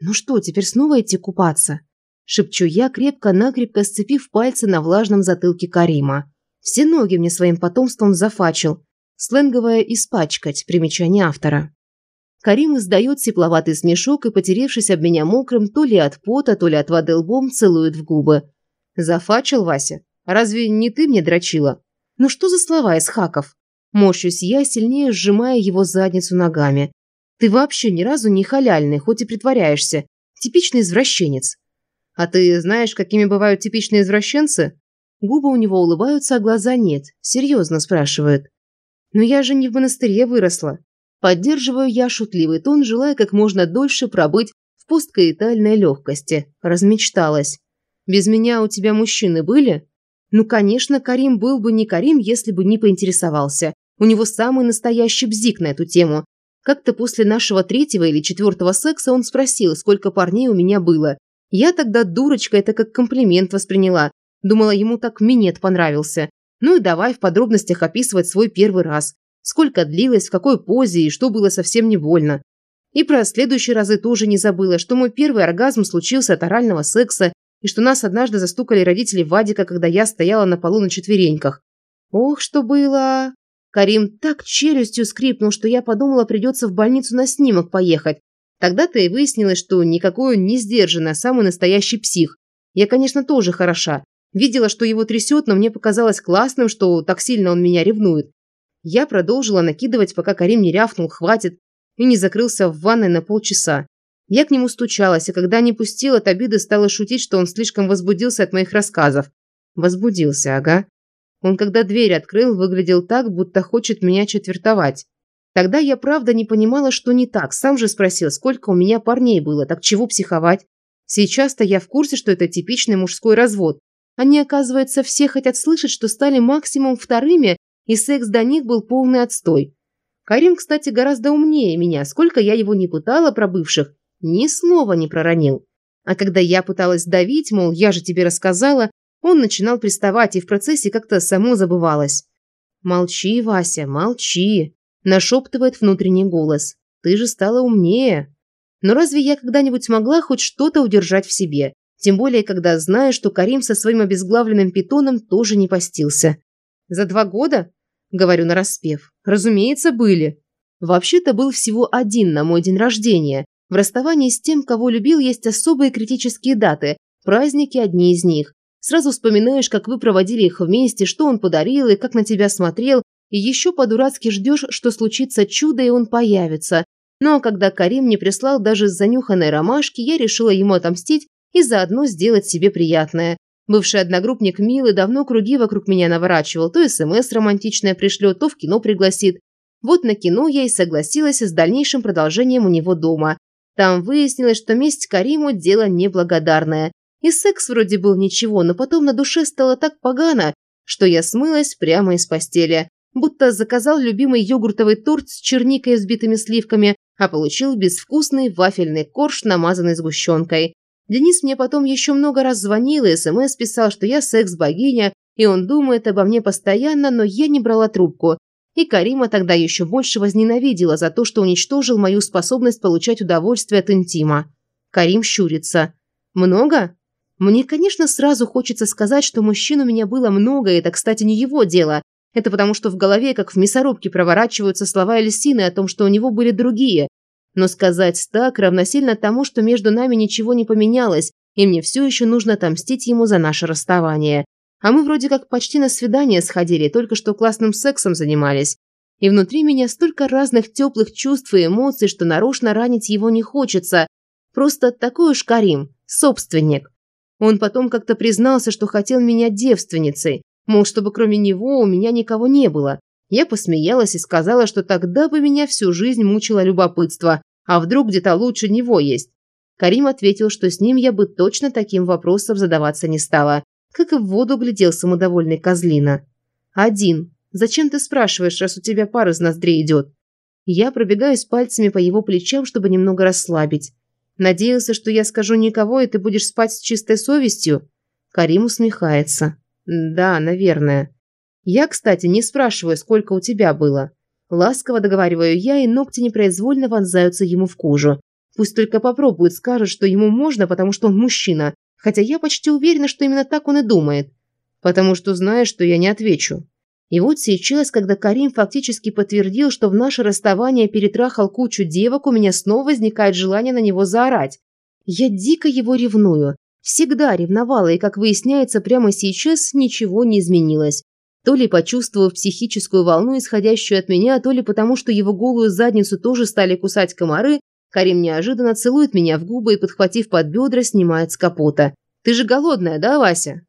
«Ну что, теперь снова идти купаться?» Шепчу я, крепко-накрепко сцепив пальцы на влажном затылке Карима. Все ноги мне своим потомством зафачил. Сленговое «испачкать» – примечание автора. Карим издает тепловатый смешок и, потеревшись об меня мокрым, то ли от пота, то ли от воды лбом, целует в губы. «Зафачил, Вася? Разве не ты мне дрочила?» «Ну что за слова из хаков?» Морщусь я, сильнее сжимая его задницу ногами. «Ты вообще ни разу не халяльный, хоть и притворяешься. Типичный извращенец». «А ты знаешь, какими бывают типичные извращенцы?» Губы у него улыбаются, а глаза нет. Серьезно спрашивает. «Но я же не в монастыре выросла». Поддерживаю я шутливый тон, желая как можно дольше пробыть в посткаитальной легкости. Размечталась. «Без меня у тебя мужчины были?» Ну, конечно, Карим был бы не Карим, если бы не поинтересовался. У него самый настоящий бзик на эту тему. Как-то после нашего третьего или четвертого секса он спросил, сколько парней у меня было. Я тогда, дурочка, это как комплимент восприняла. Думала, ему так минет понравился. Ну и давай в подробностях описывать свой первый раз. Сколько длилось, в какой позе и что было совсем не больно. И про следующие разы тоже не забыла, что мой первый оргазм случился от орального секса и что нас однажды застукали родители Вадика, когда я стояла на полу на четвереньках. Ох, что было! Карим так челюстью скрипнул, что я подумала, придется в больницу на снимок поехать. Тогда-то и выяснилось, что никакой он не сдержанный, а самый настоящий псих. Я, конечно, тоже хороша. Видела, что его трясет, но мне показалось классным, что так сильно он меня ревнует. Я продолжила накидывать, пока Карим не рявкнул «хватит» и не закрылся в ванной на полчаса. Я к нему стучалась, и когда не пустил от обиды, стала шутить, что он слишком возбудился от моих рассказов. Возбудился, ага. Он, когда дверь открыл, выглядел так, будто хочет меня четвертовать. Тогда я правда не понимала, что не так. Сам же спросил, сколько у меня парней было, так чего психовать? Сейчас-то я в курсе, что это типичный мужской развод. Они, оказывается, все хотят слышать, что стали максимум вторыми, и секс до них был полный отстой. Карим, кстати, гораздо умнее меня. Сколько я его не пытала про бывших, ни слова не проронил. А когда я пыталась давить, мол, я же тебе рассказала, он начинал приставать и в процессе как-то само забывалось. «Молчи, Вася, молчи», – нашептывает внутренний голос. «Ты же стала умнее». Но разве я когда-нибудь могла хоть что-то удержать в себе? Тем более, когда знаю, что Карим со своим обезглавленным питоном тоже не постился. «За два года?» – говорю нараспев. «Разумеется, были». Вообще-то был всего один на мой день рождения, в расставании с тем, кого любил, есть особые критические даты, праздники одни из них. Сразу вспоминаешь, как вы проводили их вместе, что он подарил и как на тебя смотрел, и еще по-дурацки ждешь, что случится чудо и он появится. Но когда Карим не прислал даже занюханной ромашки, я решила ему отомстить и заодно сделать себе приятное. Бывший одногруппник Милы давно круги вокруг меня наворачивал, то СМС романтичное пришлет, то в кино пригласит. Вот на кино я и согласилась с дальнейшим продолжением у него дома. Там выяснилось, что месть Кариму – дело неблагодарное. И секс вроде был ничего, но потом на душе стало так погано, что я смылась прямо из постели. Будто заказал любимый йогуртовый торт с черникой и взбитыми сливками, а получил безвкусный вафельный корж, намазанный сгущенкой. Денис мне потом еще много раз звонил и СМС писал, что я секс-богиня, и он думает обо мне постоянно, но я не брала трубку. И Карима тогда еще больше возненавидела за то, что уничтожил мою способность получать удовольствие от интима. Карим щурится. «Много?» Мне, конечно, сразу хочется сказать, что мужчин у меня было много, и это, кстати, не его дело. Это потому, что в голове, как в мясорубке, проворачиваются слова Эльсины о том, что у него были другие. Но сказать так равносильно тому, что между нами ничего не поменялось, и мне все еще нужно отомстить ему за наше расставание. А мы вроде как почти на свидание сходили, только что классным сексом занимались. И внутри меня столько разных теплых чувств и эмоций, что нарочно ранить его не хочется. Просто такой уж Карим, собственник. Он потом как-то признался, что хотел меня девственницей, мол, чтобы кроме него у меня никого не было. Я посмеялась и сказала, что тогда бы меня всю жизнь мучило любопытство, а вдруг где-то лучше него есть. Карим ответил, что с ним я бы точно таким вопросом задаваться не стала как и в воду глядел самодовольный козлина. «Один. Зачем ты спрашиваешь, раз у тебя пар из ноздрей идет?» Я пробегаюсь пальцами по его плечам, чтобы немного расслабить. «Надеялся, что я скажу никого, и ты будешь спать с чистой совестью?» Карим усмехается. «Да, наверное. Я, кстати, не спрашиваю, сколько у тебя было. Ласково договариваю я, и ногти непроизвольно вонзаются ему в кожу. Пусть только попробует, скажет, что ему можно, потому что он мужчина. Хотя я почти уверена, что именно так он и думает. Потому что знает, что я не отвечу. И вот сейчас, когда Карим фактически подтвердил, что в наше расставание перетрахал кучу девок, у меня снова возникает желание на него заорать. Я дико его ревную. Всегда ревновала, и, как выясняется, прямо сейчас ничего не изменилось. То ли почувствовав психическую волну, исходящую от меня, то ли потому, что его голую задницу тоже стали кусать комары, Карим неожиданно целует меня в губы и, подхватив под бедра, снимает с капота. «Ты же голодная, да, Вася?»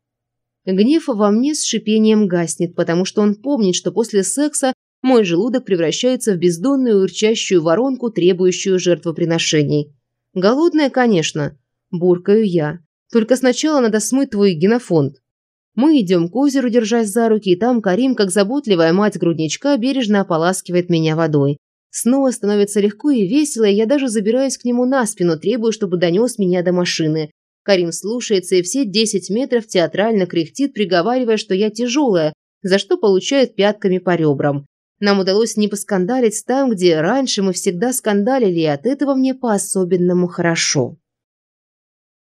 Гнев во мне с шипением гаснет, потому что он помнит, что после секса мой желудок превращается в бездонную урчащую воронку, требующую жертвоприношений. Голодная, конечно, буркаю я. Только сначала надо смыть твой генофонд. Мы идем к озеру, держась за руки, и там Карим, как заботливая мать грудничка, бережно ополаскивает меня водой. Снова становится легко и весело, и я даже забираюсь к нему на спину, требую, чтобы донес меня до машины. Карим слушается и все 10 метров театрально кряхтит, приговаривая, что я тяжелая, за что получает пятками по ребрам. Нам удалось не поскандалить там, где раньше мы всегда скандалили, и от этого мне по-особенному хорошо.